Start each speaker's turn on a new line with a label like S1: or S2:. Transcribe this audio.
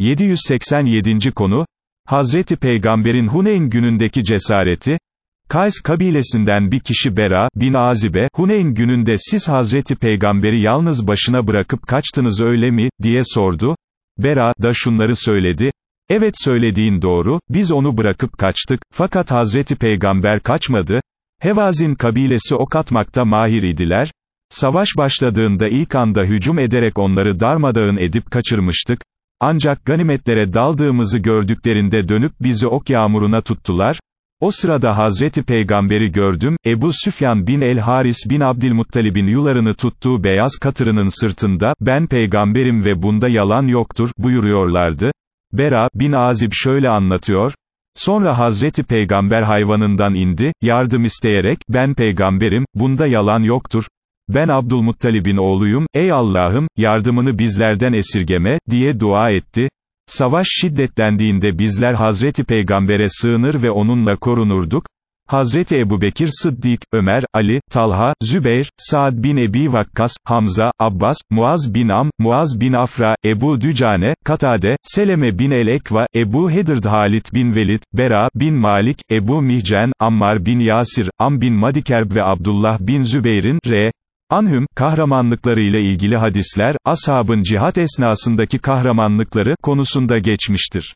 S1: 787. konu, Hazreti Peygamber'in Huneyn günündeki cesareti, Kays kabilesinden bir kişi Bera, bin Azibe, Huneyn gününde siz Hazreti Peygamber'i yalnız başına bırakıp kaçtınız öyle mi, diye sordu. Bera, da şunları söyledi, evet söylediğin doğru, biz onu bırakıp kaçtık, fakat Hazreti Peygamber kaçmadı, Hevazin kabilesi ok atmakta mahir idiler, savaş başladığında ilk anda hücum ederek onları darmadağın edip kaçırmıştık, ancak ganimetlere daldığımızı gördüklerinde dönüp bizi ok yağmuruna tuttular, o sırada Hazreti Peygamberi gördüm, Ebu Süfyan bin el-Haris bin Abdülmuttalib'in yularını tuttuğu beyaz katırının sırtında, ben peygamberim ve bunda yalan yoktur, buyuruyorlardı. Bera, bin Azib şöyle anlatıyor, Sonra Hazreti Peygamber hayvanından indi, yardım isteyerek, ben peygamberim, bunda yalan yoktur, ben Abdülmuttalib'in oğluyum, ey Allah'ım, yardımını bizlerden esirgeme, diye dua etti. Savaş şiddetlendiğinde bizler Hazreti Peygamber'e sığınır ve onunla korunurduk. Hazreti Ebubekir Sıddik, Ömer, Ali, Talha, Zübeyr, Saad bin Ebi Vakkas, Hamza, Abbas, Muaz bin Am, Muaz bin Afra, Ebu Dücane, Katade, Seleme bin El-Ekva, Ebu Hedird Halit bin Velid, Bera bin Malik, Ebu Mihcen, Ammar bin Yasir, Am bin Madikerb ve Abdullah bin Zübeyir'in, R. Anhüm, kahramanlıklarıyla ilgili hadisler, ashabın cihat esnasındaki kahramanlıkları, konusunda geçmiştir.